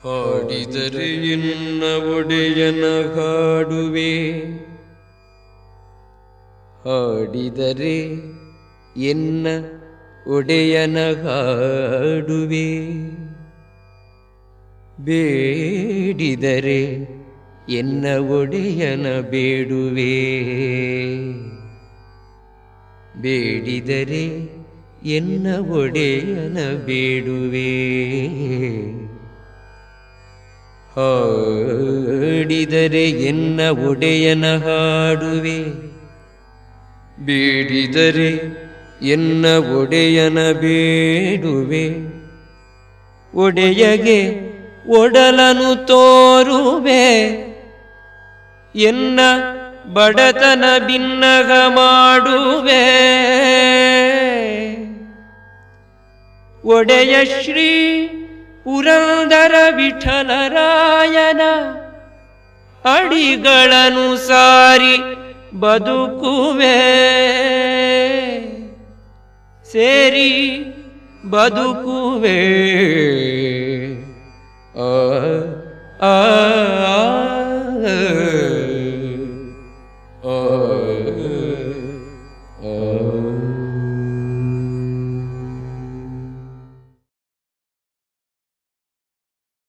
ಹಾಡಿದರೆ ಎನ್ನ ಒಡೆಯನ ಹಾಡುವೆ ಹಾಡಿದರೆ ಎನ್ನ ಒಡೆಯನ ಹಾಡುವೆ ಬೇಡಿದರೆ ಎನ್ನ ಒಡೆಯನ ಬೇಡುವೆ ಬೇಡಿದರೆ ಎನ್ನ ಒಡೆಯನ ಬೇಡುವೆ ಹಾಡಿದರೆ ಎನ್ನ ಒಡೆಯನ ಹಾಡುವೆ? ಬೇಡಿದರೆ ಎನ್ನ ಒಡೆಯನ ಬೇಡುವೆ? ಒಡೆಯಗೆ ಒಡಲನು ತೋರುವೆ? ಎನ್ನ ಬಡತನ ಭಿನ್ನಗ ಮಾಡುವೆ? ಒಡೆಯ ಶ್ರೀ ಪುರಂದರ ವಿಠಲರಾಯನ ಅಡಿಗಳನ್ನು ಸಾರಿ ಬದುಕುವೆ. ಸೇರಿ ಬದುಕುವೆ. ಆ.